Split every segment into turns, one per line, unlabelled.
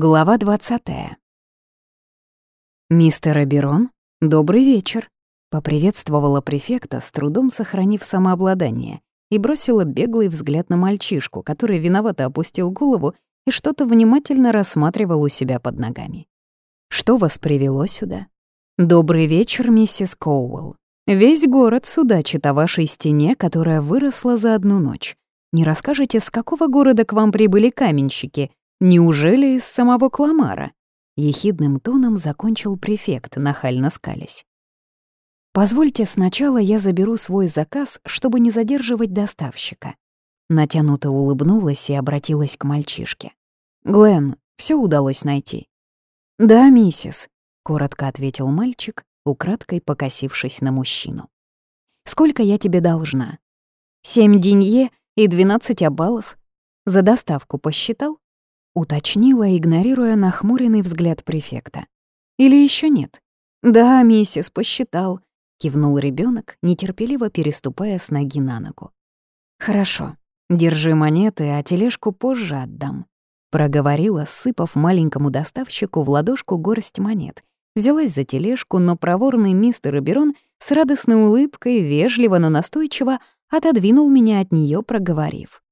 Глава 20. «Мистер Аберон, добрый вечер», — поприветствовала префекта, с трудом сохранив самообладание, и бросила беглый взгляд на мальчишку, который виновато опустил голову и что-то внимательно рассматривал у себя под ногами. «Что вас привело сюда?» «Добрый вечер, миссис Коуэлл. Весь город судачит о вашей стене, которая выросла за одну ночь. Не расскажете, с какого города к вам прибыли каменщики Неужели из самого Кламара? Ехидным тоном закончил префект, нахально скалясь. «Позвольте сначала я заберу свой заказ, чтобы не задерживать доставщика». Натянуто улыбнулась и обратилась к мальчишке. «Глен, все удалось найти?» «Да, миссис», — коротко ответил мальчик, украдкой покосившись на мужчину. «Сколько я тебе должна?» «Семь денье и двенадцать обалов. За доставку посчитал?» Уточнила, игнорируя нахмуренный взгляд префекта. «Или еще нет?» «Да, миссис, посчитал», — кивнул ребенок, нетерпеливо переступая с ноги на ногу. «Хорошо, держи монеты, а тележку позже отдам», — проговорила, сыпав маленькому доставщику в ладошку горсть монет. Взялась за тележку, но проворный мистер Эберон с радостной улыбкой, вежливо, но настойчиво отодвинул меня от нее, проговорив.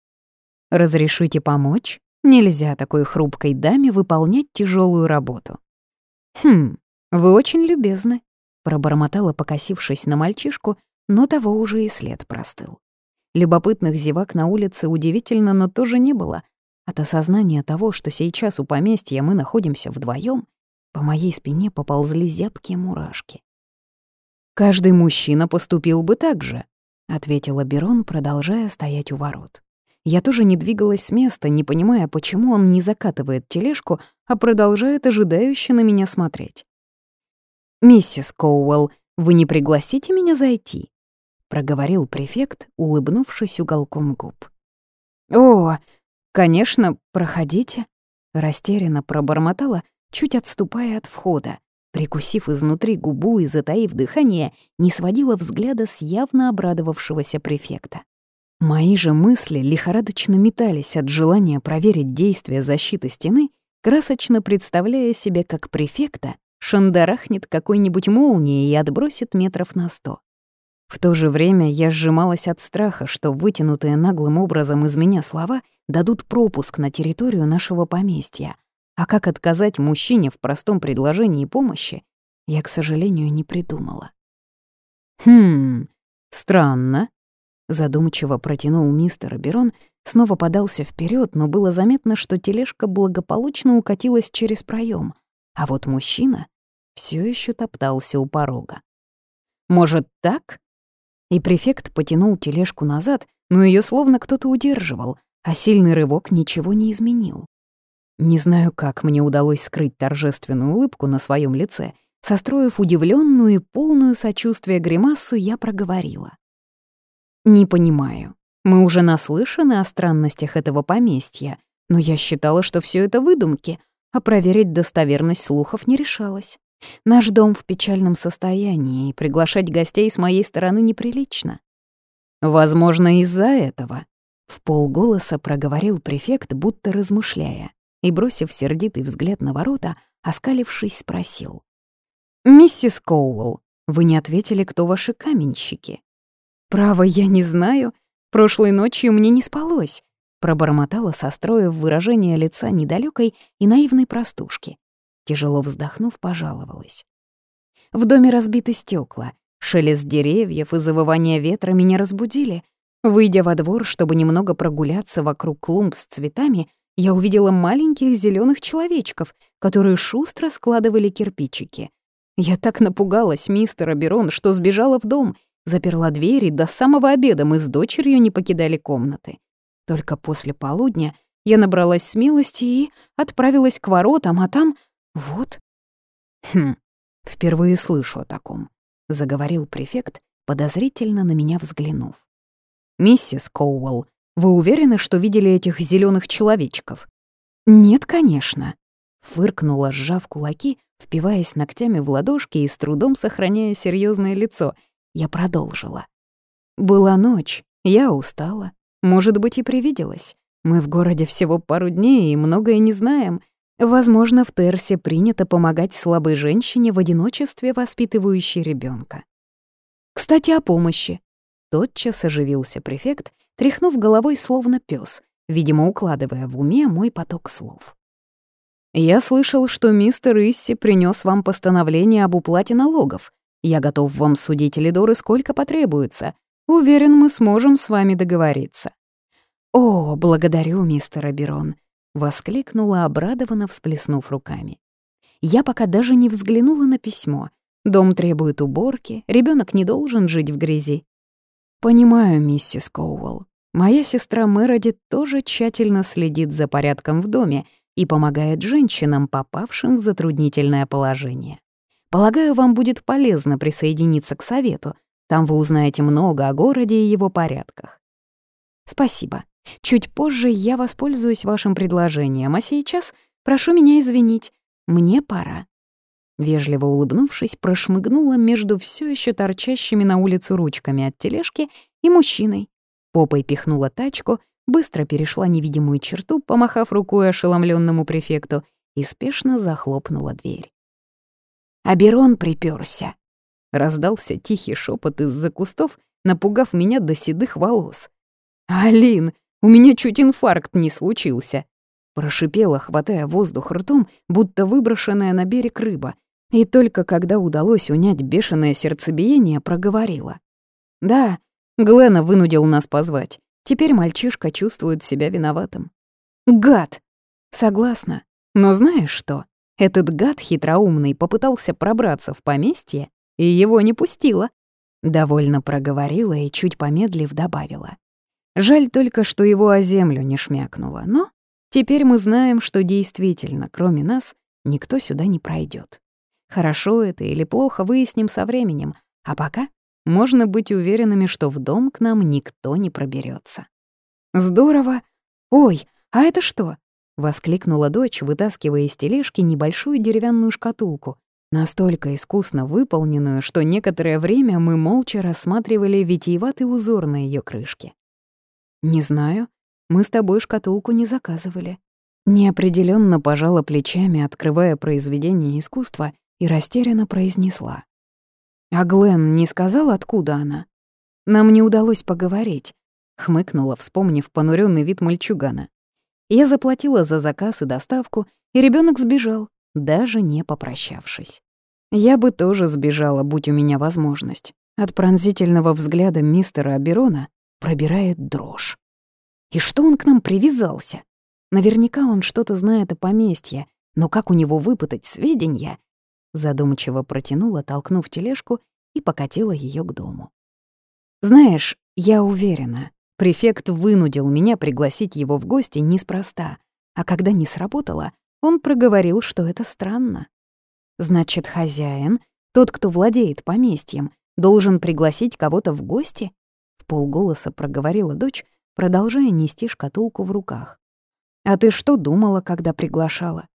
«Разрешите помочь?» Нельзя такой хрупкой даме выполнять тяжелую работу. «Хм, вы очень любезны», — пробормотала, покосившись на мальчишку, но того уже и след простыл. Любопытных зевак на улице удивительно, но тоже не было. От осознания того, что сейчас у поместья мы находимся вдвоем, по моей спине поползли зябкие мурашки. «Каждый мужчина поступил бы так же», — ответила Берон, продолжая стоять у ворот. Я тоже не двигалась с места, не понимая, почему он не закатывает тележку, а продолжает ожидающе на меня смотреть. «Миссис Коуэлл, вы не пригласите меня зайти?» — проговорил префект, улыбнувшись уголком губ. «О, конечно, проходите», — растерянно пробормотала, чуть отступая от входа, прикусив изнутри губу и затаив дыхание, не сводила взгляда с явно обрадовавшегося префекта. Мои же мысли лихорадочно метались от желания проверить действие защиты стены, красочно представляя себе, как префекта шандарахнет какой-нибудь молнией и отбросит метров на сто. В то же время я сжималась от страха, что вытянутые наглым образом из меня слова дадут пропуск на территорию нашего поместья. А как отказать мужчине в простом предложении помощи, я, к сожалению, не придумала. «Хм, странно», Задумчиво протянул мистер Берон, снова подался вперед, но было заметно, что тележка благополучно укатилась через проем, а вот мужчина все еще топтался у порога. «Может, так?» И префект потянул тележку назад, но ее словно кто-то удерживал, а сильный рывок ничего не изменил. Не знаю, как мне удалось скрыть торжественную улыбку на своем лице. Состроив удивленную и полную сочувствия гримасу, я проговорила. «Не понимаю. Мы уже наслышаны о странностях этого поместья, но я считала, что все это выдумки, а проверить достоверность слухов не решалась. Наш дом в печальном состоянии, и приглашать гостей с моей стороны неприлично. Возможно, из-за этого. В полголоса проговорил префект, будто размышляя, и, бросив сердитый взгляд на ворота, оскалившись, спросил. «Миссис Коуэлл, вы не ответили, кто ваши каменщики?» «Право, я не знаю. Прошлой ночью мне не спалось», — пробормотала, состроив выражение лица недалекой и наивной простушки. Тяжело вздохнув, пожаловалась. В доме разбиты стекла, шелест деревьев и завывание ветра меня разбудили. Выйдя во двор, чтобы немного прогуляться вокруг клумб с цветами, я увидела маленьких зеленых человечков, которые шустро складывали кирпичики. Я так напугалась, мистера Берон, что сбежала в дом Заперла двери, до самого обеда мы с дочерью не покидали комнаты. Только после полудня я набралась смелости и отправилась к воротам, а там... вот... Хм, впервые слышу о таком, — заговорил префект, подозрительно на меня взглянув. «Миссис Коуэлл, вы уверены, что видели этих зеленых человечков?» «Нет, конечно», — фыркнула, сжав кулаки, впиваясь ногтями в ладошки и с трудом сохраняя серьезное лицо — я продолжила. Была ночь, я устала. Может быть, и привиделась. Мы в городе всего пару дней и многое не знаем. Возможно, в Терсе принято помогать слабой женщине в одиночестве, воспитывающей ребенка. Кстати, о помощи. Тотчас оживился префект, тряхнув головой словно пес, видимо, укладывая в уме мой поток слов. «Я слышал, что мистер Исси принес вам постановление об уплате налогов. Я готов вам судить Лидоры сколько потребуется. Уверен, мы сможем с вами договориться». «О, благодарю, мистер Аберон», — воскликнула обрадованно, всплеснув руками. Я пока даже не взглянула на письмо. Дом требует уборки, ребенок не должен жить в грязи. «Понимаю, миссис Коуэлл. Моя сестра Мередит тоже тщательно следит за порядком в доме и помогает женщинам, попавшим в затруднительное положение. Полагаю, вам будет полезно присоединиться к совету. Там вы узнаете много о городе и его порядках. Спасибо. Чуть позже я воспользуюсь вашим предложением, а сейчас прошу меня извинить. Мне пора. Вежливо улыбнувшись, прошмыгнула между все еще торчащими на улицу ручками от тележки и мужчиной. Попой пихнула тачку, быстро перешла невидимую черту, помахав рукой ошеломленному префекту, и спешно захлопнула дверь. Аберон приперся. Раздался тихий шепот из-за кустов, напугав меня до седых волос. «Алин, у меня чуть инфаркт не случился!» Прошипела, хватая воздух ртом, будто выброшенная на берег рыба, и только когда удалось унять бешеное сердцебиение, проговорила. «Да, Глена вынудил нас позвать. Теперь мальчишка чувствует себя виноватым». «Гад!» «Согласна. Но знаешь что? Этот гад хитроумный попытался пробраться в поместье, и его не пустила». Довольно проговорила и, чуть помедлив, добавила. Жаль только, что его о землю не шмякнуло, но теперь мы знаем, что действительно, кроме нас, никто сюда не пройдет. Хорошо это или плохо, выясним со временем, а пока можно быть уверенными, что в дом к нам никто не проберется. «Здорово! Ой, а это что?» — воскликнула дочь, вытаскивая из тележки небольшую деревянную шкатулку, настолько искусно выполненную, что некоторое время мы молча рассматривали витиеватый узор на ее крышке. «Не знаю, мы с тобой шкатулку не заказывали». Неопределенно пожала плечами, открывая произведение искусства и растерянно произнесла. «А Глен не сказал, откуда она?» «Нам не удалось поговорить», — хмыкнула, вспомнив понурённый вид мальчугана. Я заплатила за заказ и доставку, и ребенок сбежал, даже не попрощавшись. Я бы тоже сбежала, будь у меня возможность. От пронзительного взгляда мистера Аберона пробирает дрожь. И что он к нам привязался? Наверняка он что-то знает о поместье, но как у него выпытать сведения, задумчиво протянула, толкнув тележку и покатила ее к дому. «Знаешь, я уверена, префект вынудил меня пригласить его в гости неспроста, а когда не сработало, он проговорил, что это странно. Значит, хозяин, тот, кто владеет поместьем, должен пригласить кого-то в гости?» В полголоса проговорила дочь, продолжая нести шкатулку в руках. «А ты что думала, когда приглашала?»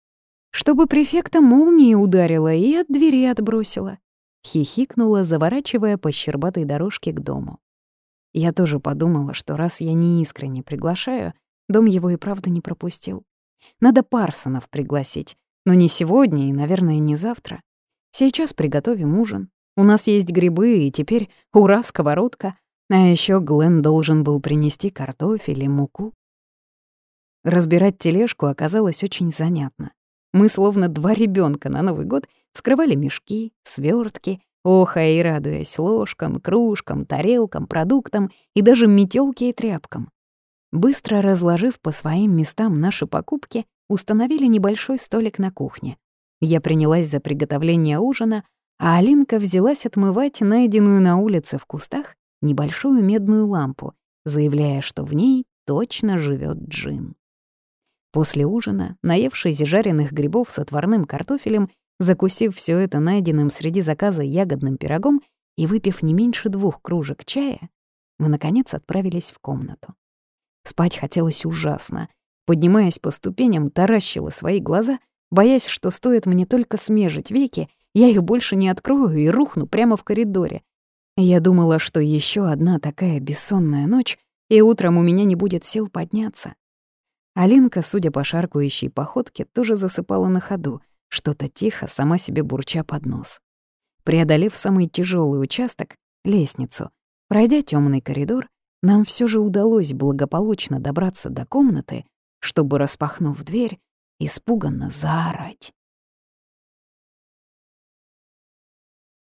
чтобы префекта молнией ударила и от двери отбросила. Хихикнула, заворачивая по щербатой дорожке к дому. Я тоже подумала, что раз я не искренне приглашаю, дом его и правда не пропустил. Надо Парсонов пригласить, но не сегодня и, наверное, не завтра. Сейчас приготовим ужин. У нас есть грибы, и теперь, ура, сковородка. А еще Глен должен был принести картофель и муку. Разбирать тележку оказалось очень занятно. Мы, словно два ребенка на Новый год, вскрывали мешки, свертки, охая и радуясь ложкам, кружкам, тарелкам, продуктам и даже метелке и тряпкам. Быстро разложив по своим местам наши покупки, установили небольшой столик на кухне. Я принялась за приготовление ужина, а Алинка взялась отмывать найденную на улице в кустах небольшую медную лампу, заявляя, что в ней точно живет джин. После ужина, наевшись жареных грибов с отварным картофелем, закусив все это найденным среди заказа ягодным пирогом и выпив не меньше двух кружек чая, мы, наконец, отправились в комнату. Спать хотелось ужасно. Поднимаясь по ступеням, таращила свои глаза, боясь, что стоит мне только смежить веки, я их больше не открою и рухну прямо в коридоре. Я думала, что еще одна такая бессонная ночь, и утром у меня не будет сил подняться. Алинка, судя по шаркающей походке, тоже засыпала на ходу, что-то тихо, сама себе бурча под нос. Преодолев самый тяжелый участок, лестницу, пройдя темный коридор, нам все же удалось благополучно добраться до комнаты, чтобы, распахнув дверь, испуганно заорать.